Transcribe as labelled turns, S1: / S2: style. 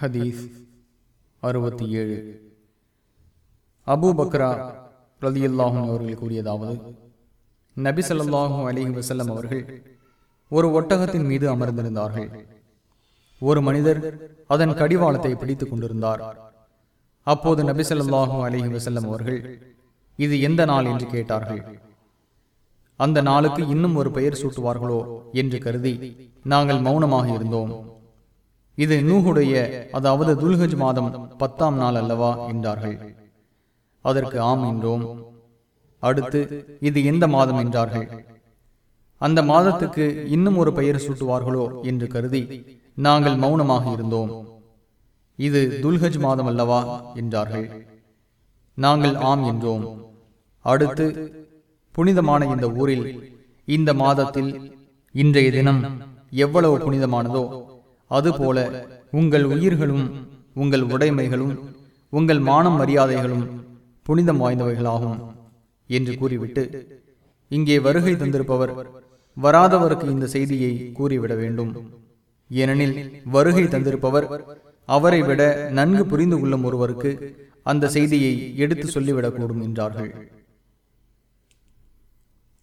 S1: ஹதீஸ் அறுபத்தி ஏழு. அபூ பக்ரா ரதியுல்லாஹும் அவர்கள் கூறியதாவது நபி சொல்லாஹும் அலிஹி வசல்லம் அவர்கள் ஒரு ஒட்டகத்தின் மீது அமர்ந்திருந்தார்கள். ஒரு மனிதர் அதன் கடிவாளத்தை பிடித்துக் கொண்டிருந்தார். அப்போது நபி சொல்லாஹும் அலிஹி வசல்லம் அவர்கள் இது எந்த நாள் என்று கேட்டார்கள். அந்த நாளுக்கு இன்னும் ஒரு பெயர் சூட்டுவார்களோ என்று கருதி நாங்கள் மௌனமாக இருந்தோம். இது நூஹுடைய அதாவது துல்ஹஜ் மாதம் பத்தாம் நாள் அல்லவா என்றார்கள். அதற்கு ஆம் என்றோம். அடுத்து இது எந்த மாதம் என்றார்கள். அந்த மாதத்துக்கு இன்னும் ஒரு பெயர் சூட்டுவார்களோ என்று கருதி நாங்கள் மௌனமாக இருந்தோம். இது துல்ஹஜ் மாதம் அல்லவா என்றார்கள். நாங்கள் ஆம் என்றோம். அடுத்து புனிதமான இந்த ஊரில் இந்த மாதத்தில் இன்றைய தினம் எவ்வளவு புனிதமானதோ அதுபோல உங்கள் உயிர்களும் உங்கள் உடைமைகளும் உங்கள் மானம் மரியாதைகளும் புனிதம் வாய்ந்தவைகளாகும் என்று கூறிவிட்டு இங்கே வருகை தந்திருப்பவர் வராதவருக்கு இந்த செய்தியை கூறிவிட வேண்டும். ஏனெனில் வருகை தந்திருப்பவர் அவரை விட நன்கு புரிந்து கொள்ளும் ஒருவருக்கு அந்த செய்தியை எடுத்து சொல்லிவிடக்கூடும் என்றார்கள்.